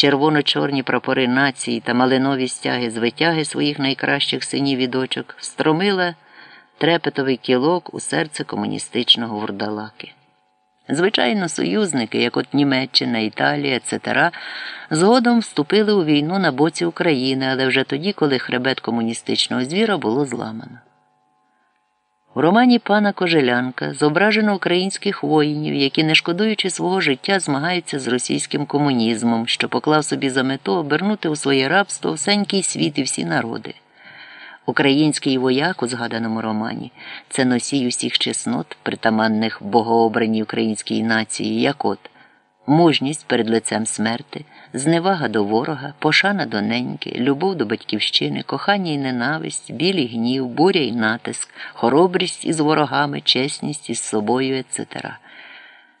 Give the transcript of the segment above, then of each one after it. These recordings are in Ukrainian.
червоно-чорні прапори нації та малинові стяги з витяги своїх найкращих синів і дочок встромила трепетовий кілок у серце комуністичного вурдалаки. Звичайно, союзники, як от Німеччина, Італія, etc., згодом вступили у війну на боці України, але вже тоді, коли хребет комуністичного звіра було зламано. У романі пана Кожелянка зображено українських воїнів, які, не шкодуючи свого життя, змагаються з російським комунізмом, що поклав собі за мету обернути у своє рабство всенький світ і всі народи. Український вояк у згаданому романі це носій усіх чеснот, притаманних богообраній українській нації, як от мужність перед лицем смерти, зневага до ворога, пошана до неньки, любов до батьківщини, кохання і ненависть, білий гнів, буря й натиск, хоробрість із ворогами, чесність із собою, etc.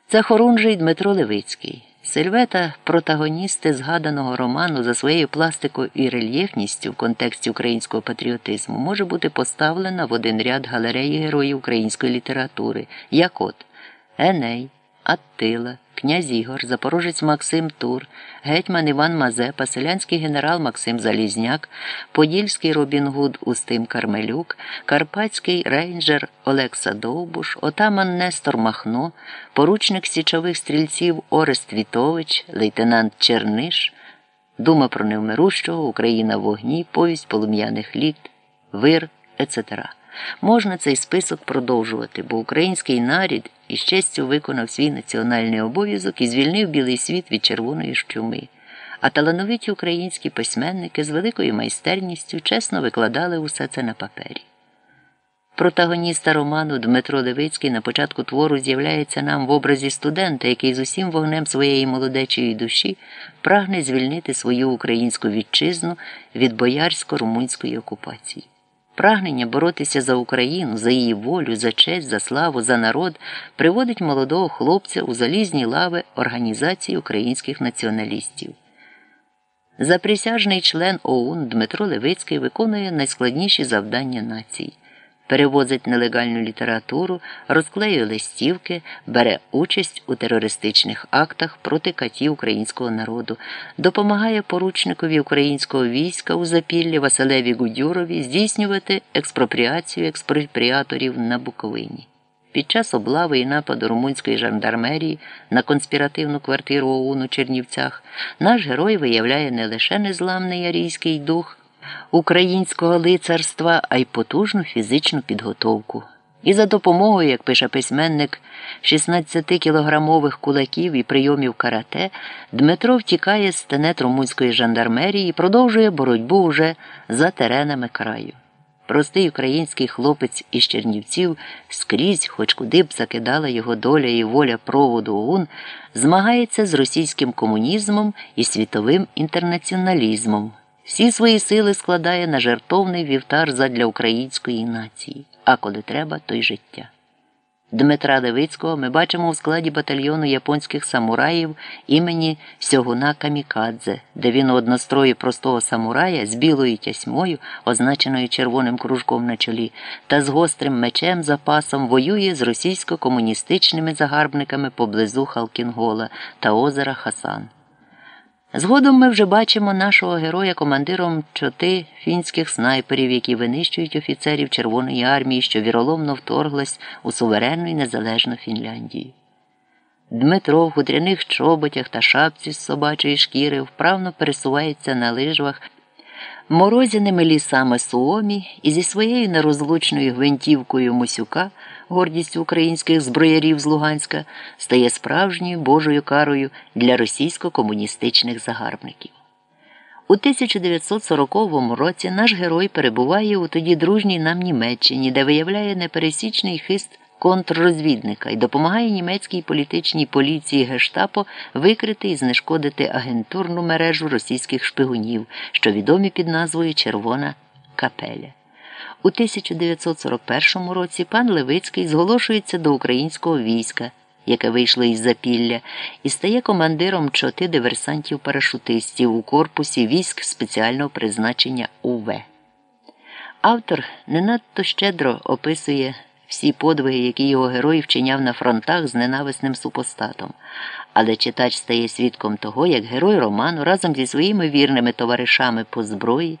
Це хорунжий Дмитро Левицький. Сильвета, протагоністи згаданого роману за своєю пластикою і рельєфністю в контексті українського патріотизму може бути поставлена в один ряд галереї героїв української літератури, як от Еней, Аттила, князь Ігор, запорожець Максим Тур, гетьман Іван Мазепа, селянський генерал Максим Залізняк, Подільський Робін Гуд Устим Кармелюк, Карпатський рейнджер Олекса Довбуш, отаман Нестор Махно, поручник січових стрільців Орест Вітович, лейтенант Черниш, Дума про невмирущого, Україна в вогні, повість полум'яних літ, вир, etc. Можна цей список продовжувати, бо український нарід із честю виконав свій національний обов'язок і звільнив білий світ від червоної щуми. А талановиті українські письменники з великою майстерністю чесно викладали усе це на папері. Протагоніста роману Дмитро Левицький на початку твору з'являється нам в образі студента, який з усім вогнем своєї молодечої душі прагне звільнити свою українську вітчизну від боярсько-румунської окупації. Прагнення боротися за Україну, за її волю, за честь, за славу, за народ приводить молодого хлопця у залізні лави Організації українських націоналістів. Заприсяжний член ОУН Дмитро Левицький виконує найскладніші завдання нації перевозить нелегальну літературу, розклеює листівки, бере участь у терористичних актах проти катів українського народу, допомагає поручникові українського війська у запіллі Василеві Гудюрові здійснювати експропріацію експропріаторів на Буковині. Під час облави і нападу румунської жандармерії на конспіративну квартиру ОУН у Чернівцях наш герой виявляє не лише незламний арійський дух українського лицарства, а й потужну фізичну підготовку. І за допомогою, як пише письменник, 16-кілограмових кулаків і прийомів карате Дмитро втікає з тенет румунської жандармерії і продовжує боротьбу уже за теренами краю. Простий український хлопець із Чернівців скрізь, хоч куди б закидала його доля і воля проводу ОУН, змагається з російським комунізмом і світовим інтернаціоналізмом всі свої сили складає на жертовний вівтар задля української нації, а коли треба, то й життя. Дмитра Левицького ми бачимо у складі батальйону японських самураїв імені Сьогуна Камікадзе, де він у однострої простого самурая з білою тясьмою, означеною червоним кружком на чолі, та з гострим мечем запасом воює з російсько-комуністичними загарбниками поблизу Халкінгола та озера Хасан. Згодом ми вже бачимо нашого героя командиром чоти фінських снайперів, які винищують офіцерів Червоної армії, що віроломно вторглась у суверенну і незалежну Фінляндію. Дмитро в хутряних чоботях та шапці з собачої шкіри вправно пересувається на лижвах морозяними лісами Суомі і зі своєю нерозлучною гвинтівкою Мосюка гордість українських зброярів з Луганська, стає справжньою Божою карою для російсько-комуністичних загарбників. У 1940 році наш герой перебуває у тоді дружній нам Німеччині, де виявляє непересічний хист контррозвідника і допомагає німецькій політичній поліції Гештапо викрити і знешкодити агентурну мережу російських шпигунів, що відомі під назвою Червона Капеля. У 1941 році пан Левицький зголошується до українського війська, яке вийшло із запілля, і стає командиром чоти диверсантів-парашутистів у корпусі військ спеціального призначення УВ. Автор не надто щедро описує всі подвиги, які його герой вчиняв на фронтах з ненависним супостатом, але читач стає свідком того, як герой роману разом зі своїми вірними товаришами по зброї